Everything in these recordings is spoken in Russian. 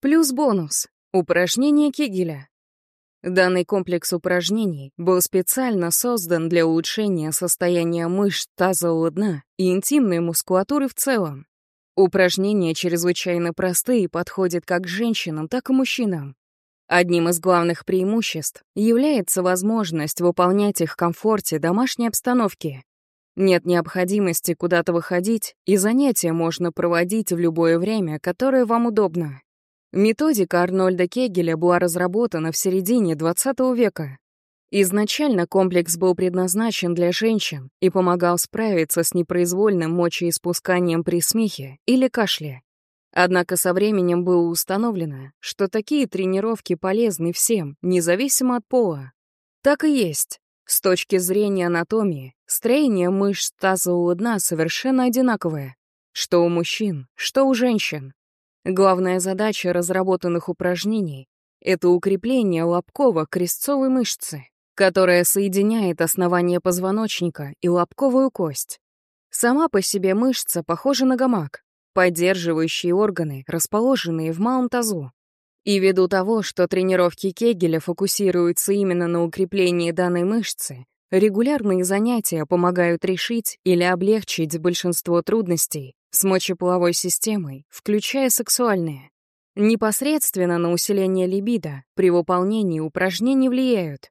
Плюс бонус — упражнение Кегеля. Данный комплекс упражнений был специально создан для улучшения состояния мышц тазового дна и интимной мускулатуры в целом. Упражнения чрезвычайно простые и подходят как женщинам, так и мужчинам. Одним из главных преимуществ является возможность выполнять их в комфорте домашней обстановки. Нет необходимости куда-то выходить, и занятия можно проводить в любое время, которое вам удобно. Методика Арнольда Кегеля была разработана в середине 20 века. Изначально комплекс был предназначен для женщин и помогал справиться с непроизвольным мочеиспусканием при смехе или кашле. Однако со временем было установлено, что такие тренировки полезны всем, независимо от пола. Так и есть. С точки зрения анатомии, строение мышц тазового дна совершенно одинаковое. Что у мужчин, что у женщин. Главная задача разработанных упражнений — это укрепление лобково-крестцовой мышцы, которая соединяет основание позвоночника и лобковую кость. Сама по себе мышца похожа на гамак, поддерживающий органы, расположенные в малом тазу. И ввиду того, что тренировки Кегеля фокусируются именно на укреплении данной мышцы, регулярные занятия помогают решить или облегчить большинство трудностей, с мочеполовой системой, включая сексуальные. Непосредственно на усиление либидо при выполнении упражнений влияют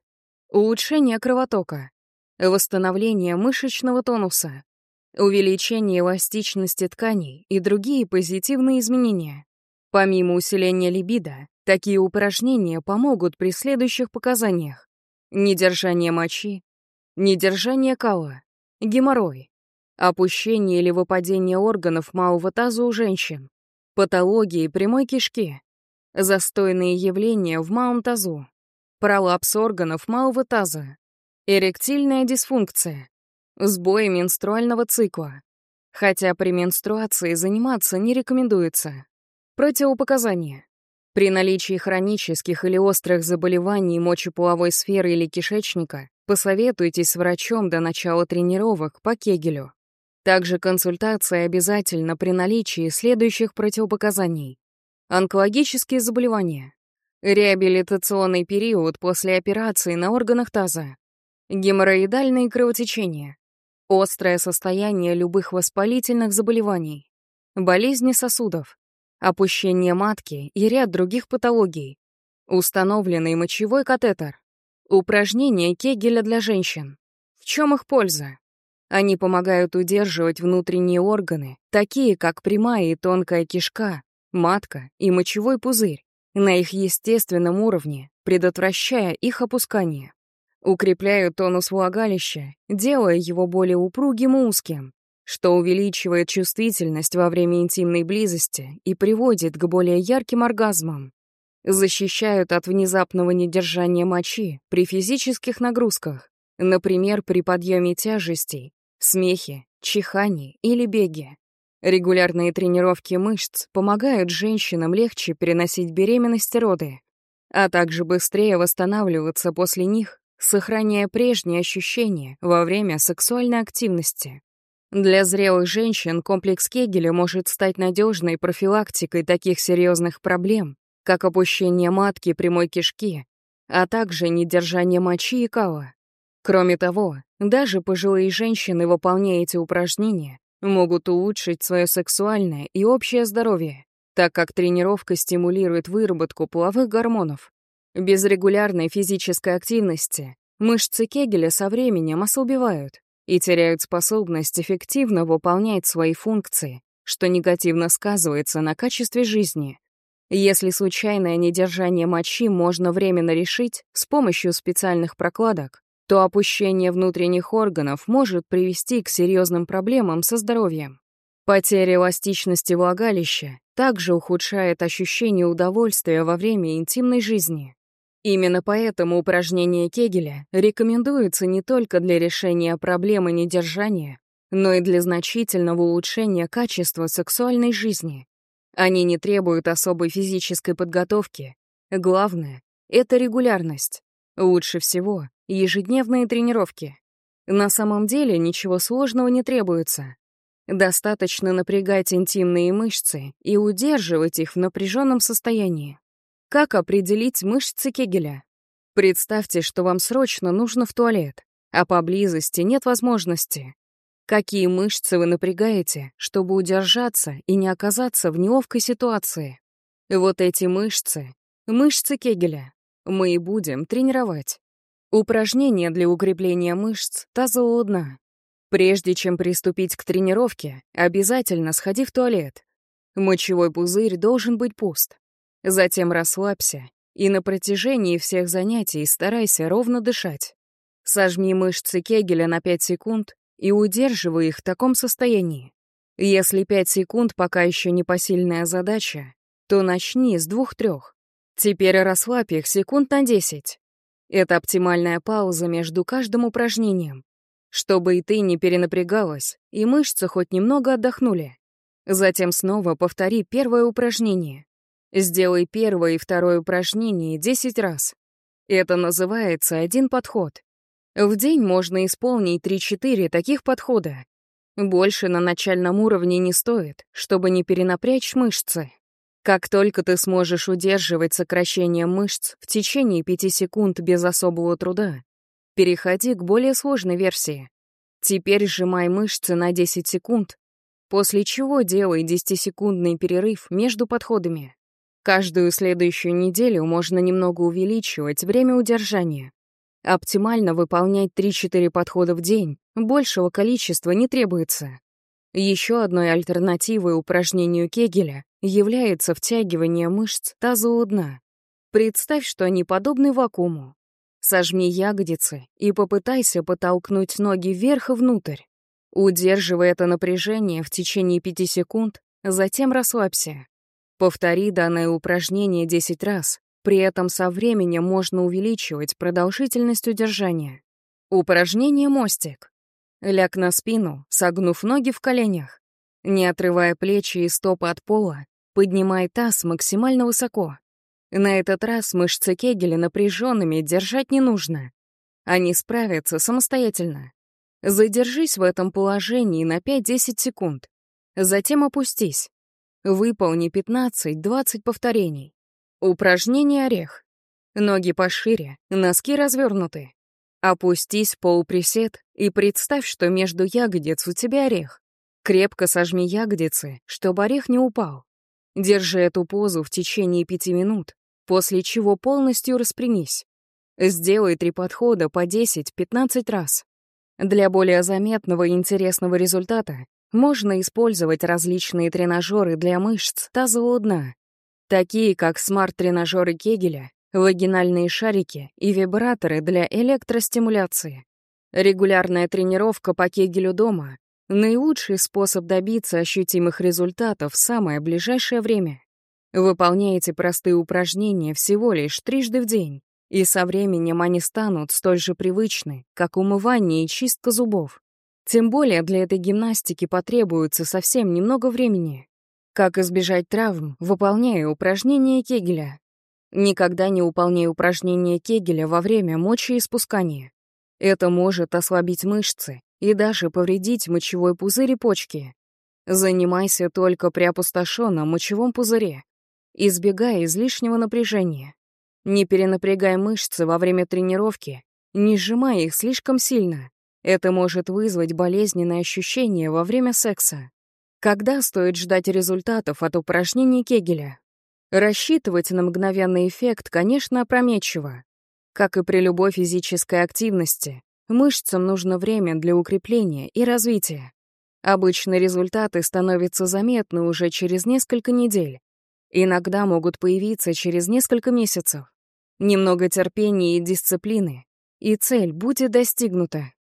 улучшение кровотока, восстановление мышечного тонуса, увеличение эластичности тканей и другие позитивные изменения. Помимо усиления либидо, такие упражнения помогут при следующих показаниях. Недержание мочи, недержание кала, геморрой, опущение или выпадение органов малого таза у женщин, патологии прямой кишки, застойные явления в малом тазу, пролапс органов малого таза, эректильная дисфункция, сбои менструального цикла. Хотя при менструации заниматься не рекомендуется. Противопоказания. При наличии хронических или острых заболеваний мочеполовой сферы или кишечника посоветуйтесь с врачом до начала тренировок по Кегелю. Также консультация обязательна при наличии следующих противопоказаний. Онкологические заболевания. Реабилитационный период после операции на органах таза. Геморроидальные кровотечения. Острое состояние любых воспалительных заболеваний. Болезни сосудов. Опущение матки и ряд других патологий. Установленный мочевой катетер. Упражнения Кегеля для женщин. В чем их польза? Они помогают удерживать внутренние органы, такие как прямая и тонкая кишка, матка и мочевой пузырь, на их естественном уровне, предотвращая их опускание. Укрепляют тонус влагалища, делая его более упругим и узким, что увеличивает чувствительность во время интимной близости и приводит к более ярким оргазмам. Защищают от внезапного недержания мочи при физических нагрузках, например, при подъеме тяжестей смехе, чихании или беге. Регулярные тренировки мышц помогают женщинам легче переносить беременность и роды, а также быстрее восстанавливаться после них, сохраняя прежние ощущения во время сексуальной активности. Для зрелых женщин комплекс Кегеля может стать надежной профилактикой таких серьезных проблем, как опущение матки прямой кишки, а также недержание мочи и кала. Кроме того, даже пожилые женщины, выполняя эти упражнения, могут улучшить свое сексуальное и общее здоровье, так как тренировка стимулирует выработку половых гормонов. Без регулярной физической активности мышцы Кегеля со временем ослабевают и теряют способность эффективно выполнять свои функции, что негативно сказывается на качестве жизни. Если случайное недержание мочи можно временно решить с помощью специальных прокладок, то опущение внутренних органов может привести к серьезным проблемам со здоровьем. Потеря эластичности влагалища также ухудшает ощущение удовольствия во время интимной жизни. Именно поэтому упражнения Кегеля рекомендуются не только для решения проблемы недержания, но и для значительного улучшения качества сексуальной жизни. Они не требуют особой физической подготовки. Главное — это регулярность. Лучше всего ежедневные тренировки. На самом деле ничего сложного не требуется. Достаточно напрягать интимные мышцы и удерживать их в напряженном состоянии. Как определить мышцы Кегеля? Представьте, что вам срочно нужно в туалет, а поблизости нет возможности. Какие мышцы вы напрягаете, чтобы удержаться и не оказаться в неловкой ситуации? Вот эти мышцы, мышцы Кегеля, мы и будем тренировать. Упражнения для укрепления мышц тазового дна. Прежде чем приступить к тренировке, обязательно сходи в туалет. Мочевой пузырь должен быть пуст. Затем расслабься и на протяжении всех занятий старайся ровно дышать. Сожми мышцы Кегеля на 5 секунд и удерживай их в таком состоянии. Если 5 секунд пока еще не посильная задача, то начни с двух-трех. Теперь расслабь их секунд на 10. Это оптимальная пауза между каждым упражнением чтобы и ты не перенапрягалась, и мышцы хоть немного отдохнули. Затем снова повтори первое упражнение. Сделай первое и второе упражнение 10 раз. Это называется один подход. В день можно исполнить 3-4 таких подхода. Больше на начальном уровне не стоит, чтобы не перенапрячь мышцы. Как только ты сможешь удерживать сокращение мышц в течение 5 секунд без особого труда, Переходи к более сложной версии. Теперь сжимай мышцы на 10 секунд, после чего делай 10-секундный перерыв между подходами. Каждую следующую неделю можно немного увеличивать время удержания. Оптимально выполнять 3-4 подхода в день, большего количества не требуется. Еще одной альтернативой упражнению Кегеля является втягивание мышц тазового дна. Представь, что они подобны вакууму. Сожми ягодицы и попытайся потолкнуть ноги вверх и внутрь. Удерживай это напряжение в течение 5 секунд, затем расслабься. Повтори данное упражнение 10 раз, при этом со временем можно увеличивать продолжительность удержания. Упражнение «Мостик». Ляг на спину, согнув ноги в коленях. Не отрывая плечи и стопы от пола, поднимай таз максимально высоко. На этот раз мышцы Кегеля напряженными держать не нужно. Они справятся самостоятельно. Задержись в этом положении на 5-10 секунд. Затем опустись. Выполни 15-20 повторений. Упражнение орех. Ноги пошире, носки развернуты. Опустись в полуприсед и представь, что между ягодиц у тебя орех. Крепко сожми ягодицы, чтобы орех не упал. Держи эту позу в течение пяти минут, после чего полностью распрямись. Сделай три подхода по 10-15 раз. Для более заметного и интересного результата можно использовать различные тренажеры для мышц тазового дна, такие как смарт-тренажеры Кегеля, вагинальные шарики и вибраторы для электростимуляции. Регулярная тренировка по Кегелю дома — наилучший способ добиться ощутимых результатов в самое ближайшее время. Выполняйте простые упражнения всего лишь трижды в день, и со временем они станут столь же привычны, как умывание и чистка зубов. Тем более для этой гимнастики потребуется совсем немного времени. Как избежать травм, выполняя упражнения Кегеля. Никогда не выполняй упражнения Кегеля во время мочеиспускания. Это может ослабить мышцы и даже повредить мочевой пузырь и почки. Занимайся только при опустошенном мочевом пузыре, избегая излишнего напряжения. Не перенапрягай мышцы во время тренировки, не сжимай их слишком сильно. Это может вызвать болезненные ощущения во время секса. Когда стоит ждать результатов от упражнений Кегеля? Рассчитывать на мгновенный эффект, конечно, опрометчиво. Как и при любой физической активности, мышцам нужно время для укрепления и развития. Обычно результаты становятся заметны уже через несколько недель, Иногда могут появиться через несколько месяцев. Немного терпения и дисциплины, и цель будет достигнута.